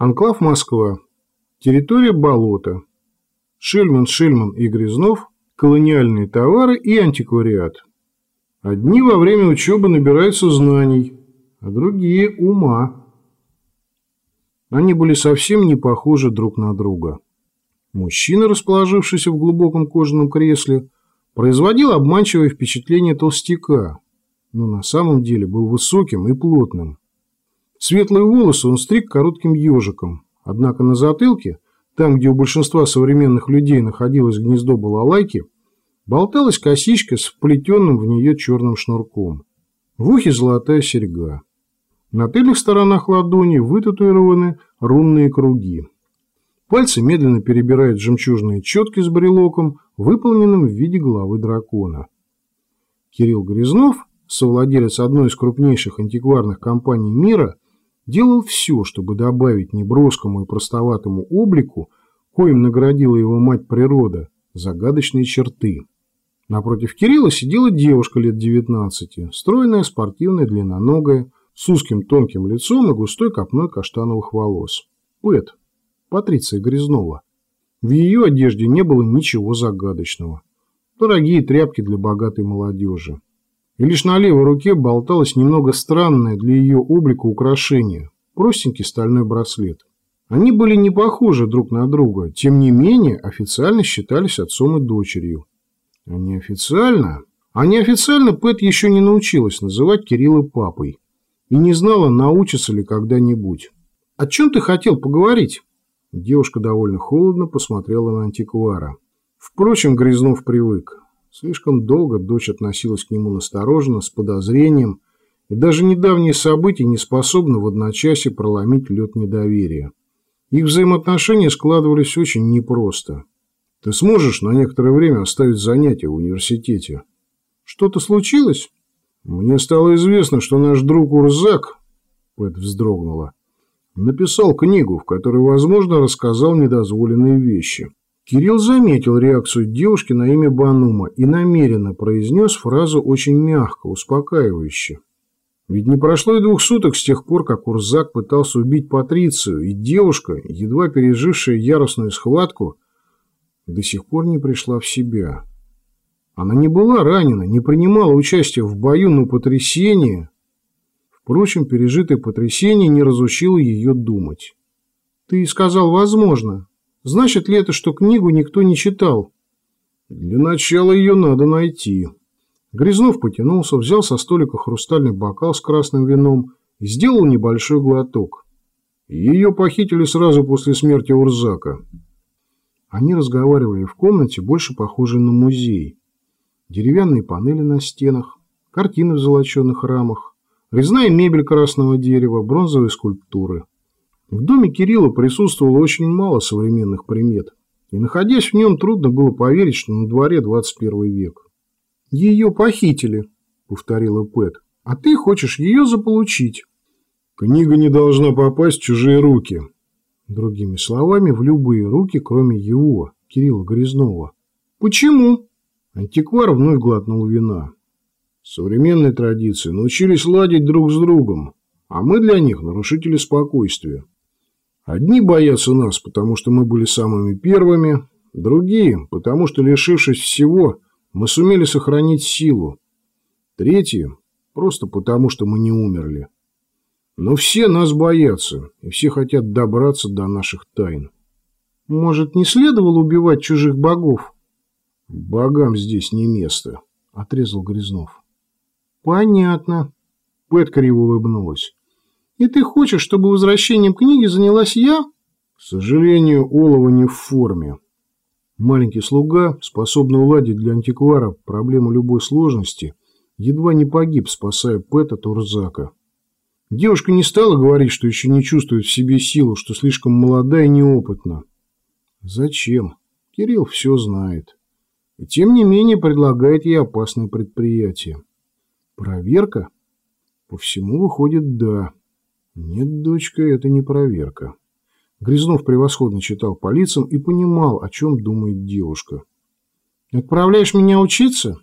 Анклав Москва. Территория болота. Шельман, Шельман и Грязнов. Колониальные товары и антиквариат. Одни во время учебы набираются знаний, а другие – ума. Они были совсем не похожи друг на друга. Мужчина, расположившийся в глубоком кожаном кресле, производил обманчивое впечатление толстяка, но на самом деле был высоким и плотным. Светлые волосы он стриг коротким ежиком, однако на затылке, там, где у большинства современных людей находилось гнездо балалайки, болталась косичка с вплетенным в нее черным шнурком. В ухе золотая серьга. На тыльных сторонах ладони вытатуированы рунные круги. Пальцы медленно перебирают жемчужные четки с брелоком, выполненным в виде головы дракона. Кирилл Грязнов, совладелец одной из крупнейших антикварных компаний мира, делал все, чтобы добавить неброскому и простоватому облику, коим наградила его мать природа, загадочные черты. Напротив Кирилла сидела девушка лет 19, стройная, спортивная, длинноногая, с узким тонким лицом и густой копной каштановых волос. Пэт, Патриция Грязнова. В ее одежде не было ничего загадочного. Дорогие тряпки для богатой молодежи и лишь на левой руке болталось немного странное для ее облика украшение – простенький стальной браслет. Они были не похожи друг на друга, тем не менее официально считались отцом и дочерью. А неофициально? А неофициально Пэт еще не научилась называть Кирилла папой и не знала, научится ли когда-нибудь. «О чем ты хотел поговорить?» Девушка довольно холодно посмотрела на антиквара. Впрочем, Грязнов привык. Слишком долго дочь относилась к нему настороженно, с подозрением, и даже недавние события не способны в одночасье проломить лед недоверия. Их взаимоотношения складывались очень непросто. Ты сможешь на некоторое время оставить занятия в университете? Что-то случилось? Мне стало известно, что наш друг Урзак, Пэт вздрогнула, написал книгу, в которой, возможно, рассказал недозволенные вещи. Кирилл заметил реакцию девушки на имя Банума и намеренно произнес фразу очень мягко, успокаивающе. Ведь не прошло и двух суток с тех пор, как Урзак пытался убить Патрицию, и девушка, едва пережившая яростную схватку, до сих пор не пришла в себя. Она не была ранена, не принимала участия в бою, но потрясение... Впрочем, пережитое потрясение не разучило ее думать. «Ты сказал «возможно», Значит ли это, что книгу никто не читал? Для начала ее надо найти. Грязнов потянулся, взял со столика хрустальный бокал с красным вином и сделал небольшой глоток. Ее похитили сразу после смерти Урзака. Они разговаривали в комнате, больше похожей на музей. Деревянные панели на стенах, картины в золоченных рамах, резная мебель красного дерева, бронзовые скульптуры. В доме Кирилла присутствовало очень мало современных примет, и, находясь в нем, трудно было поверить, что на дворе 21 век. «Ее похитили», — повторила Пэт, — «а ты хочешь ее заполучить». «Книга не должна попасть в чужие руки». Другими словами, в любые руки, кроме его, Кирилла Грязнова. «Почему?» Антиквар вновь глотнул вина. Современные традиции научились ладить друг с другом, а мы для них нарушители спокойствия. Одни боятся нас, потому что мы были самыми первыми, другие, потому что, лишившись всего, мы сумели сохранить силу. Третьи, просто потому что мы не умерли. Но все нас боятся, и все хотят добраться до наших тайн. Может, не следовало убивать чужих богов? Богам здесь не место, отрезал Грязнов. Понятно. Пэт криво улыбнулась. И ты хочешь, чтобы возвращением книги занялась я? К сожалению, Олова не в форме. Маленький слуга, способный уладить для антиквара проблему любой сложности, едва не погиб, спасая Пэта Турзака. Девушка не стала говорить, что еще не чувствует в себе силу, что слишком молода и неопытна. Зачем? Кирилл все знает. И тем не менее предлагает ей опасное предприятие. Проверка? По всему выходит «да». Нет, дочка, это не проверка. Грязнов превосходно читал по лицам и понимал, о чем думает девушка. «Отправляешь меня учиться?»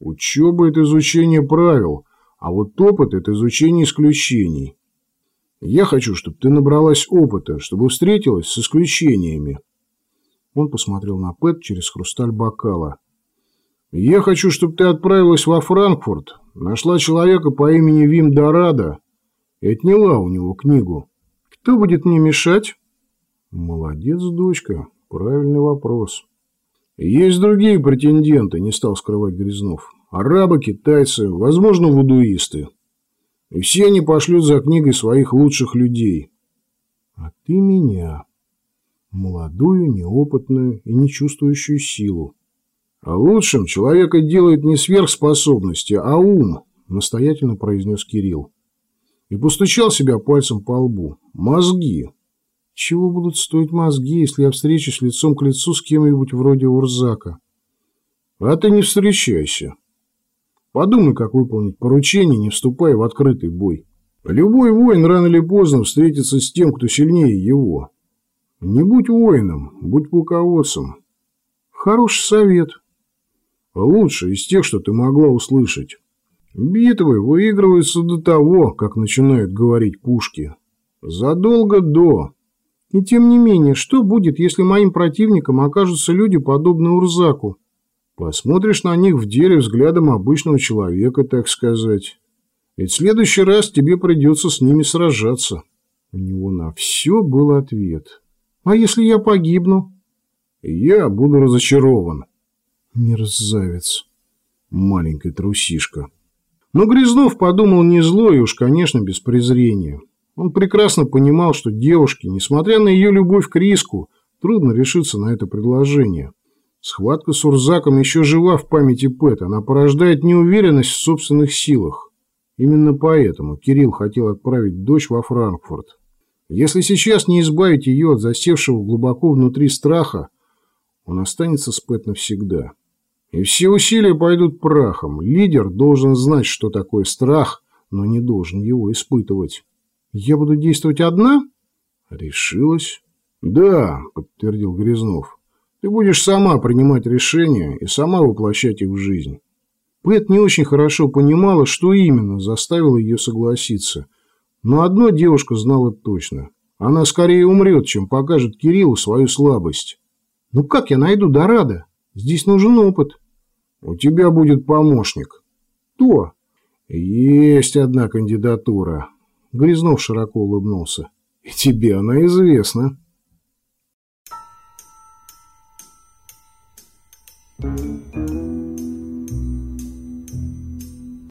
«Учеба – это изучение правил, а вот опыт – это изучение исключений». Я хочу, чтобы ты набралась опыта, чтобы встретилась с исключениями. Он посмотрел на Пэт через хрусталь бокала. Я хочу, чтобы ты отправилась во Франкфурт, нашла человека по имени Вим Дорадо и отняла у него книгу. Кто будет мне мешать? Молодец, дочка. Правильный вопрос. Есть другие претенденты, не стал скрывать Грязнов. Арабы, китайцы, возможно, вудуисты. И все они пошлют за книгой своих лучших людей. А ты меня, молодую, неопытную и не чувствующую силу. А лучшим человека делает не сверхспособности, а ум, настоятельно произнес Кирилл. И постучал себя пальцем по лбу. Мозги. Чего будут стоить мозги, если я встречусь лицом к лицу с кем-нибудь вроде Урзака? А ты не встречайся. Подумай, как выполнить поручение, не вступая в открытый бой. Любой воин рано или поздно встретится с тем, кто сильнее его. Не будь воином, будь полководцем. Хороший совет. Лучше из тех, что ты могла услышать. Битвы выигрываются до того, как начинают говорить пушки. Задолго до. И тем не менее, что будет, если моим противником окажутся люди, подобные Урзаку? Посмотришь на них в деле взглядом обычного человека, так сказать. Ведь в следующий раз тебе придется с ними сражаться. У него на все был ответ. А если я погибну? Я буду разочарован. Мерзавец. Маленькая трусишка. Но Грязнов подумал не зло и уж, конечно, без презрения. Он прекрасно понимал, что девушке, несмотря на ее любовь к риску, трудно решиться на это предложение. Схватка с Урзаком еще жива в памяти Пэт, она порождает неуверенность в собственных силах. Именно поэтому Кирилл хотел отправить дочь во Франкфурт. Если сейчас не избавить ее от засевшего глубоко внутри страха, он останется с Пэт навсегда. И все усилия пойдут прахом. Лидер должен знать, что такое страх, но не должен его испытывать. «Я буду действовать одна?» «Решилась?» «Да», — подтвердил Грязнов. Ты будешь сама принимать решения и сама воплощать их в жизнь. Пэт не очень хорошо понимала, что именно заставило ее согласиться. Но одно девушка знала точно. Она скорее умрет, чем покажет Кириллу свою слабость. «Ну как я найду Дорадо? Здесь нужен опыт». «У тебя будет помощник». «Кто?» «Есть одна кандидатура». Грязнов широко улыбнулся. «И тебе она известна». Thank you.